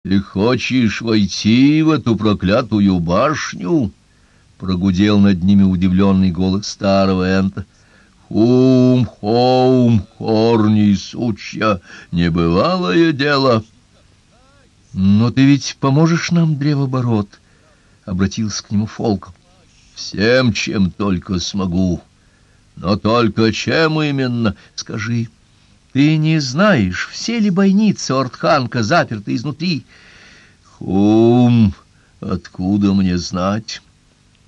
— Ты хочешь войти в эту проклятую башню? — прогудел над ними удивленный голос старого Энта. — Хум, хоум, корни, сучья, небывалое дело. — Но ты ведь поможешь нам, древоборот? — обратился к нему Фолк. — Всем, чем только смогу. Но только чем именно, скажи. — ты не знаешь, все ли бойницы Ортханка заперты изнутри. Хум, откуда мне знать?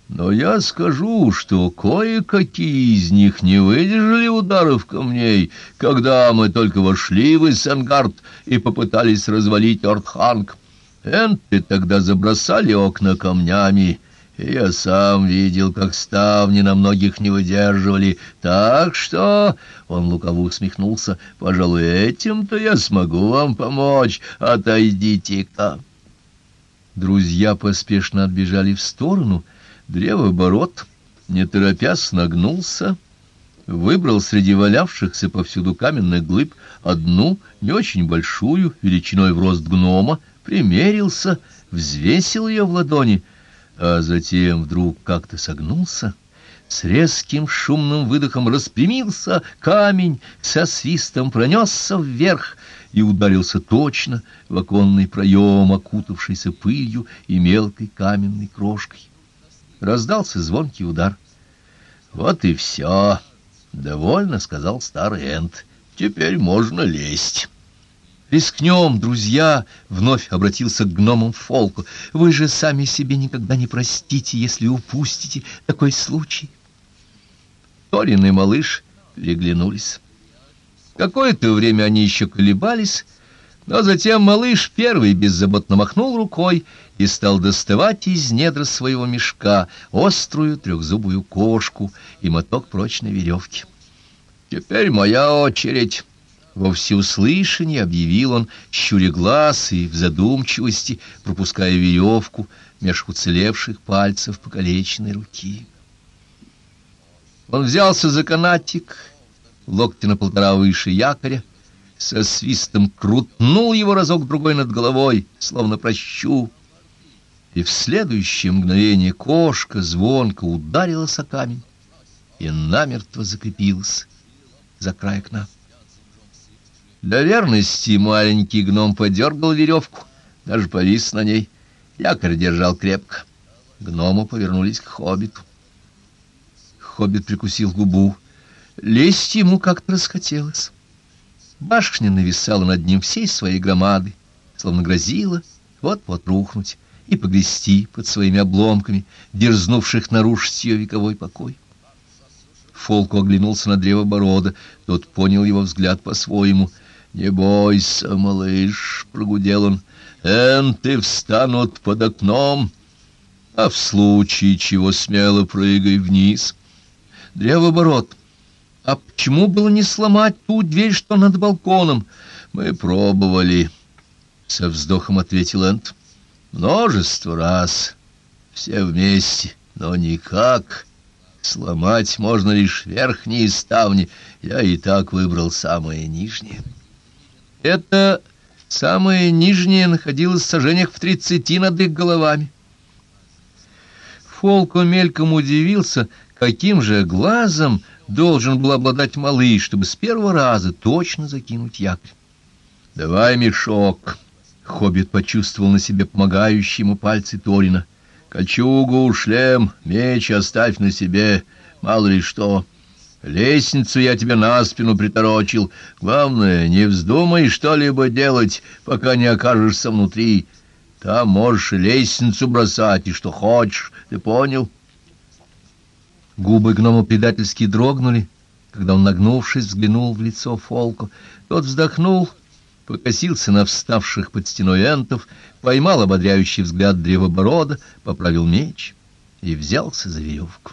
Но я скажу, что кое-какие из них не выдержали ударов камней, когда мы только вошли в Иссенгард и попытались развалить Ортханг. Энты тогда забросали окна камнями, я сам видел, как ставни на многих не выдерживали, так что...» Он лукаво усмехнулся. «Пожалуй, этим-то я смогу вам помочь. Отойдите-ка!» Друзья поспешно отбежали в сторону. Древоборот, не торопясь, нагнулся, выбрал среди валявшихся повсюду каменных глыб одну, не очень большую, величиной в рост гнома, примерился, взвесил ее в ладони — а затем вдруг как-то согнулся, с резким шумным выдохом распрямился, камень со свистом пронесся вверх и ударился точно в оконный проем, окутавшийся пылью и мелкой каменной крошкой. Раздался звонкий удар. «Вот и все!» — довольно сказал старый Энд. «Теперь можно лезть». «Рискнем, друзья!» — вновь обратился к гномам Фолку. «Вы же сами себе никогда не простите, если упустите такой случай». Торин и малыш переглянулись. Какое-то время они еще колебались, но затем малыш первый беззаботно махнул рукой и стал доставать из недр своего мешка острую трехзубую кошку и моток прочной веревки. «Теперь моя очередь!» Во всеуслышание объявил он, щуря глаз и в задумчивости, пропуская веревку меж уцелевших пальцев покалеченной руки. Он взялся за канатик, локти на полтора выше якоря, со свистом крутнул его разок-другой над головой, словно прощу, и в следующее мгновение кошка звонко ударилась о камень и намертво закрепилась за край окна. Для верности маленький гном подергал веревку, даже повис на ней. Якорь держал крепко. Гному повернулись к хоббиту. Хоббит прикусил губу. Лезть ему как-то расхотелось. Башня нависала над ним всей своей громады, словно грозила вот-вот рухнуть и погрести под своими обломками, дерзнувших нарушить ее вековой покой. Фолку оглянулся на древо борода, тот понял его взгляд по-своему — «Не бойся, малыш», — прогудел он, — «энты встанут под окном, а в случае чего смело прыгай вниз». «Древоборот, а почему было не сломать ту дверь, что над балконом?» «Мы пробовали», — со вздохом ответил Энт. «Множество раз, все вместе, но никак». Сломать можно лишь верхние ставни. Я и так выбрал самые нижние. Это самое нижнее находилось в сажениях в тридцати над их головами. Фолко мельком удивился, каким же глазом должен был обладать малыш, чтобы с первого раза точно закинуть якорь. «Давай мешок!» — Хоббит почувствовал на себе помогающие ему пальцы Торина. «Кольчугу, шлем, меч оставь на себе, мало ли что». Лестницу я тебе на спину приторочил. Главное, не вздумай что-либо делать, пока не окажешься внутри. Там можешь лестницу бросать, и что хочешь, ты понял?» Губы гнома предательски дрогнули, когда он, нагнувшись, взглянул в лицо Фолку. Тот вздохнул, покосился на вставших под стеной энтов, поймал ободряющий взгляд древоборода, поправил меч и взялся за веревку.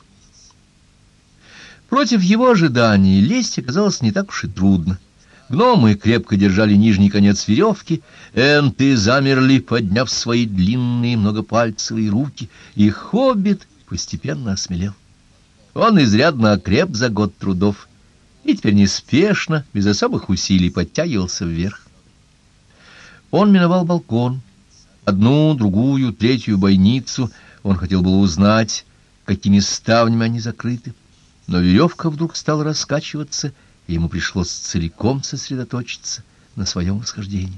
Против его ожиданий лезть оказалось не так уж и трудно. Гномы крепко держали нижний конец веревки, энты замерли, подняв свои длинные многопальцевые руки, и хоббит постепенно осмелел. Он изрядно окреп за год трудов и теперь неспешно, без особых усилий, подтягивался вверх. Он миновал балкон, одну, другую, третью бойницу. Он хотел было узнать, какими ставнями они закрыты. Но веревка вдруг стала раскачиваться, и ему пришлось целиком сосредоточиться на своем восхождении.